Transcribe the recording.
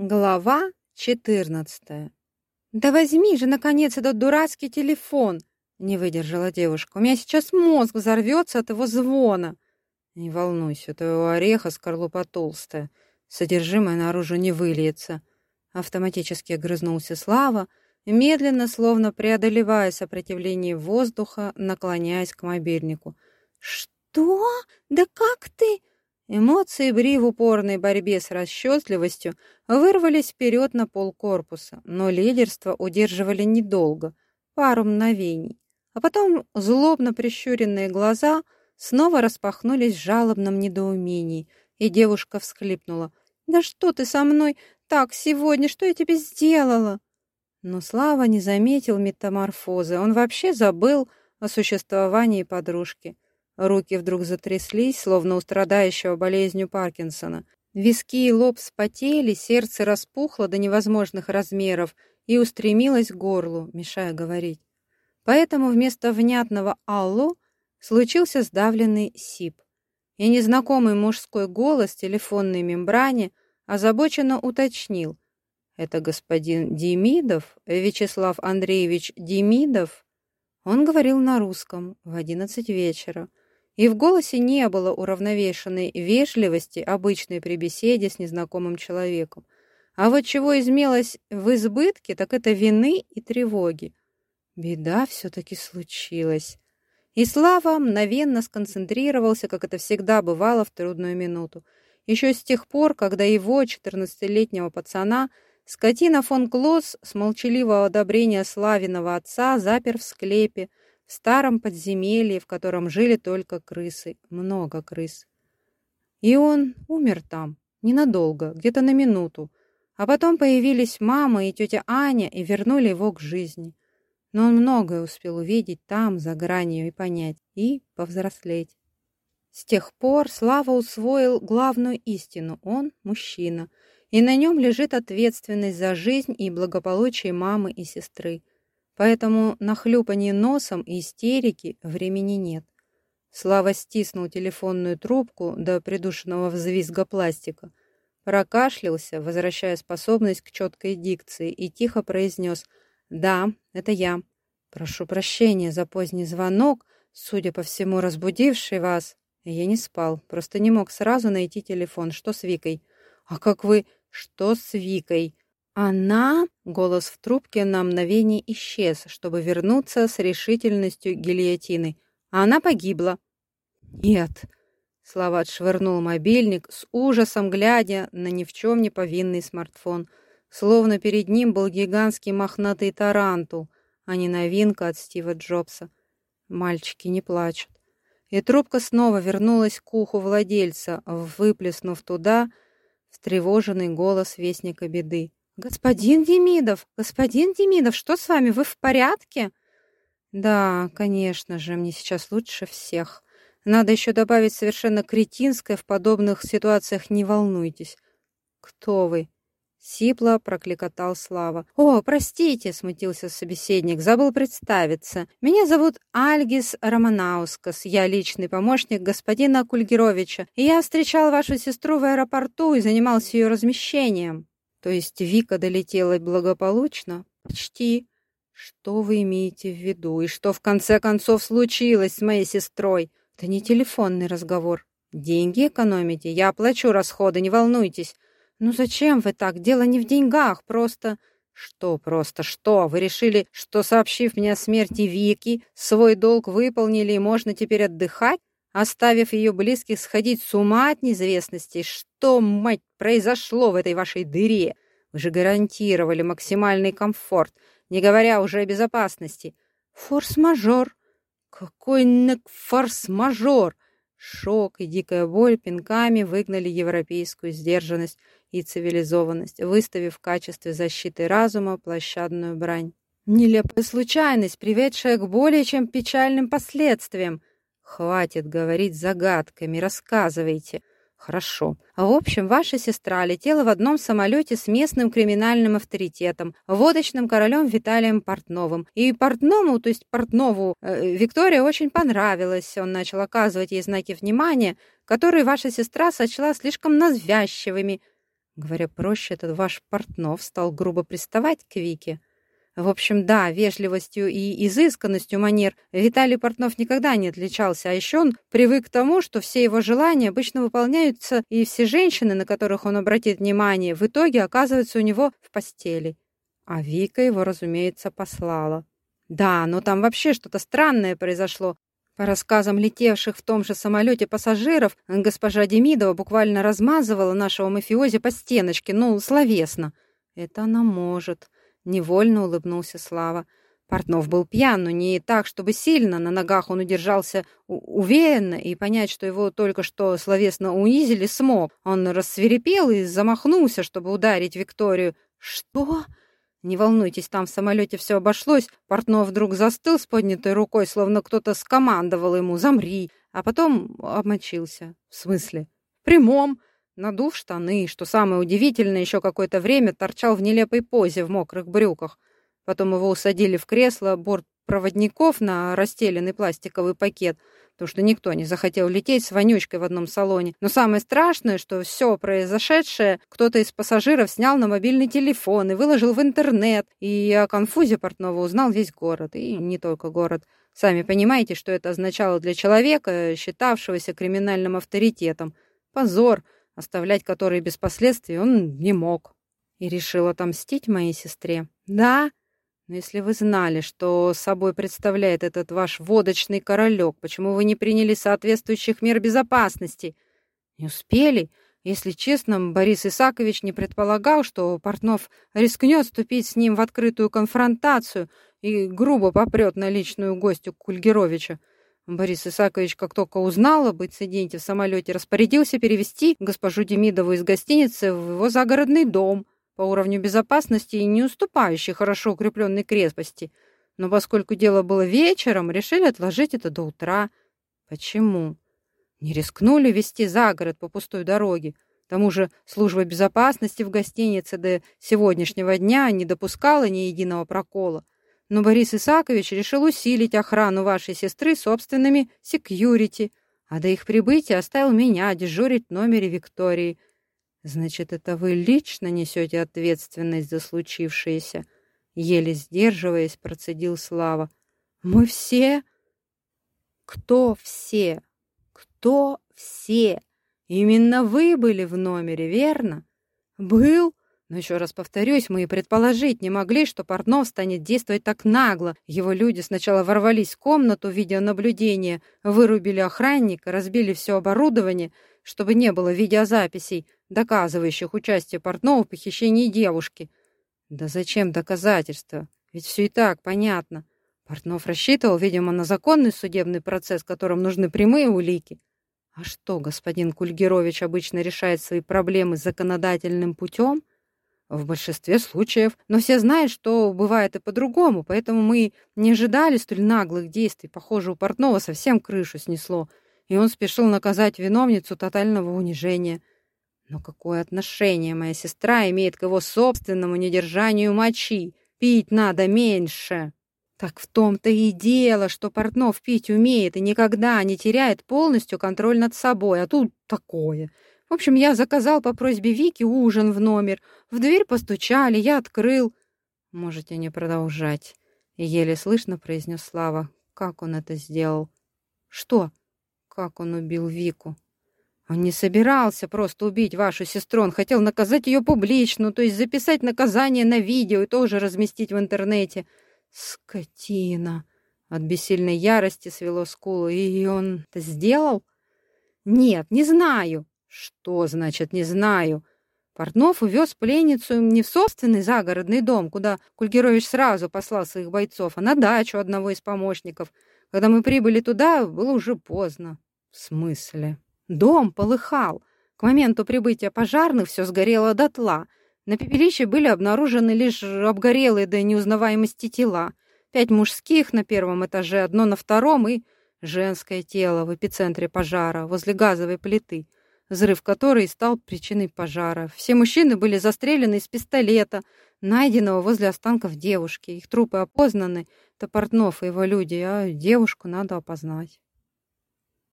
Глава 14. «Да возьми же, наконец, этот дурацкий телефон!» Не выдержала девушка. «У меня сейчас мозг взорвется от его звона!» «Не волнуйся, твоего ореха скорлупа толстая. Содержимое наружу не выльется!» Автоматически огрызнулся Слава, медленно, словно преодолевая сопротивление воздуха, наклоняясь к мобильнику. «Что? Да как ты?» Эмоции Бри в упорной борьбе с расчетливостью вырвались вперед на пол корпуса, но лидерство удерживали недолго, пару мгновений. А потом злобно прищуренные глаза снова распахнулись в жалобном недоумении, и девушка всхлипнула. «Да что ты со мной так сегодня? Что я тебе сделала?» Но Слава не заметил метаморфозы, он вообще забыл о существовании подружки. Руки вдруг затряслись, словно у страдающего болезнью Паркинсона. Виски и лоб вспотели, сердце распухло до невозможных размеров и устремилось к горлу, мешая говорить. Поэтому вместо внятного «алло» случился сдавленный сип. И незнакомый мужской голос телефонной мембране озабоченно уточнил. «Это господин Демидов, Вячеслав Андреевич Демидов?» Он говорил на русском в одиннадцать вечера и в голосе не было уравновешенной вежливости, обычной при беседе с незнакомым человеком. А вот чего измелось в избытке, так это вины и тревоги. Беда все-таки случилась. И Слава мгновенно сконцентрировался, как это всегда бывало в трудную минуту. Еще с тех пор, когда его, 14-летнего пацана, скотина фон Клосс с молчаливого одобрения Славиного отца запер в склепе, в старом подземелье, в котором жили только крысы, много крыс. И он умер там, ненадолго, где-то на минуту. А потом появились мама и тетя Аня и вернули его к жизни. Но он многое успел увидеть там, за гранью, и понять, и повзрослеть. С тех пор Слава усвоил главную истину – он мужчина, и на нем лежит ответственность за жизнь и благополучие мамы и сестры – Поэтому на хлюпанье носом и истерики времени нет. Слава стиснул телефонную трубку до придушенного взвизга пластика, прокашлялся, возвращая способность к четкой дикции, и тихо произнес «Да, это я. Прошу прощения за поздний звонок, судя по всему, разбудивший вас. Я не спал, просто не мог сразу найти телефон. Что с Викой?» «А как вы...» «Что с Викой?» Она, голос в трубке на мгновение исчез, чтобы вернуться с решительностью гильотины. Она погибла. Нет. Слава отшвырнул мобильник, с ужасом глядя на ни в чем не повинный смартфон, словно перед ним был гигантский мохнатый тарантул, а не новинка от Стива Джобса. Мальчики не плачут. И трубка снова вернулась к уху владельца, выплеснув туда встревоженный голос вестника беды. «Господин Демидов! Господин Демидов, что с вами? Вы в порядке?» «Да, конечно же, мне сейчас лучше всех. Надо еще добавить совершенно кретинское в подобных ситуациях «не волнуйтесь». «Кто вы?» Сипло прокликотал Слава. «О, простите!» — смутился собеседник. «Забыл представиться. Меня зовут Альгис Романаускас. Я личный помощник господина Кульгеровича. И я встречал вашу сестру в аэропорту и занимался ее размещением». То есть Вика долетела благополучно? Почти. Что вы имеете в виду? И что в конце концов случилось с моей сестрой? Это не телефонный разговор. Деньги экономите? Я оплачу расходы, не волнуйтесь. Ну зачем вы так? Дело не в деньгах, просто... Что просто? Что? Вы решили, что, сообщив мне о смерти Вики, свой долг выполнили и можно теперь отдыхать? Оставив ее близких сходить с ума от неизвестности. Что, мать, произошло в этой вашей дыре? Вы же гарантировали максимальный комфорт, не говоря уже о безопасности. Форс-мажор. Какой форс-мажор? Шок и дикая боль пинками выгнали европейскую сдержанность и цивилизованность, выставив в качестве защиты разума площадную брань. Нелепая случайность, приведшая к более чем печальным последствиям. Хватит говорить загадками, рассказывайте. Хорошо. В общем, ваша сестра летела в одном самолете с местным криминальным авторитетом, водочным королем Виталием Портновым. И Портному, то есть Портнову, э, Виктория очень понравилась. Он начал оказывать ей знаки внимания, которые ваша сестра сочла слишком навязчивыми. Говоря проще, этот ваш Портнов стал грубо приставать к Вике. В общем, да, вежливостью и изысканностью манер Виталий Портнов никогда не отличался, а еще он привык к тому, что все его желания обычно выполняются, и все женщины, на которых он обратит внимание, в итоге оказываются у него в постели. А Вика его, разумеется, послала. Да, но там вообще что-то странное произошло. По рассказам летевших в том же самолете пассажиров, госпожа Демидова буквально размазывала нашего мафиози по стеночке, ну, словесно. Это она может. Невольно улыбнулся Слава. Портнов был пьян, но не так, чтобы сильно. На ногах он удержался уверенно, и понять, что его только что словесно унизили, смог. Он рассверепел и замахнулся, чтобы ударить Викторию. «Что?» Не волнуйтесь, там в самолете все обошлось. Портнов вдруг застыл с поднятой рукой, словно кто-то скомандовал ему «замри», а потом обмочился. В смысле? В прямом. Надув штаны, что самое удивительное, еще какое-то время торчал в нелепой позе в мокрых брюках. Потом его усадили в кресло борт проводников на расстеленный пластиковый пакет, потому что никто не захотел лететь с вонючкой в одном салоне. Но самое страшное, что все произошедшее кто-то из пассажиров снял на мобильный телефон и выложил в интернет, и о конфузе Портнова узнал весь город, и не только город. Сами понимаете, что это означало для человека, считавшегося криминальным авторитетом. Позор — оставлять который без последствий он не мог. И решил отомстить моей сестре. Да, но если вы знали, что собой представляет этот ваш водочный королек, почему вы не приняли соответствующих мер безопасности? Не успели? Если честно, Борис Исакович не предполагал, что Портнов рискнет вступить с ним в открытую конфронтацию и грубо попрет на личную гостью Кульгеровича. Борис Исакович, как только узнал об инциденте в самолете, распорядился перевести госпожу Демидову из гостиницы в его загородный дом по уровню безопасности и не уступающий хорошо укрепленной крепости. Но поскольку дело было вечером, решили отложить это до утра. Почему? Не рискнули вести за город по пустой дороге. К тому же служба безопасности в гостинице до сегодняшнего дня не допускала ни единого прокола но Борис Исакович решил усилить охрану вашей сестры собственными секьюрити, а до их прибытия оставил меня дежурить в номере Виктории. Значит, это вы лично несете ответственность за случившееся? Еле сдерживаясь, процедил Слава. Мы все? Кто все? Кто все? Именно вы были в номере, верно? Был, но еще раз повторюсь, мы и предположить не могли, что Портнов станет действовать так нагло. Его люди сначала ворвались в комнату видеонаблюдения, вырубили охранника, разбили все оборудование, чтобы не было видеозаписей, доказывающих участие Портнова в похищении девушки. Да зачем доказательства? Ведь все и так понятно. Портнов рассчитывал, видимо, на законный судебный процесс, которым нужны прямые улики. А что, господин Кульгерович обычно решает свои проблемы законодательным путем? В большинстве случаев. Но все знают, что бывает и по-другому, поэтому мы не ожидали столь наглых действий. Похоже, у Портнова совсем крышу снесло, и он спешил наказать виновницу тотального унижения. Но какое отношение моя сестра имеет к его собственному недержанию мочи? Пить надо меньше. Так в том-то и дело, что Портнов пить умеет и никогда не теряет полностью контроль над собой, а тут такое. В общем, я заказал по просьбе Вики ужин в номер. В дверь постучали, я открыл. Можете не продолжать. Еле слышно произнес Слава. Как он это сделал? Что? Как он убил Вику? Он не собирался просто убить вашу сестру, он хотел наказать ее публично, то есть записать наказание на видео и тоже разместить в интернете. Скотина! От бессильной ярости свело скулу. И он это сделал? Нет, не знаю. Что значит «не знаю»? Портнов увез пленницу не в собственный загородный дом, куда Кульгерович сразу послал своих бойцов, а на дачу одного из помощников. Когда мы прибыли туда, было уже поздно. В смысле? Дом полыхал. К моменту прибытия пожарных все сгорело дотла. На пепелище были обнаружены лишь обгорелые до неузнаваемости тела. Пять мужских на первом этаже, одно на втором и женское тело в эпицентре пожара возле газовой плиты взрыв которой стал причиной пожара. Все мужчины были застрелены из пистолета, найденного возле останков девушки. Их трупы опознаны, это Портнов и его люди, а девушку надо опознать.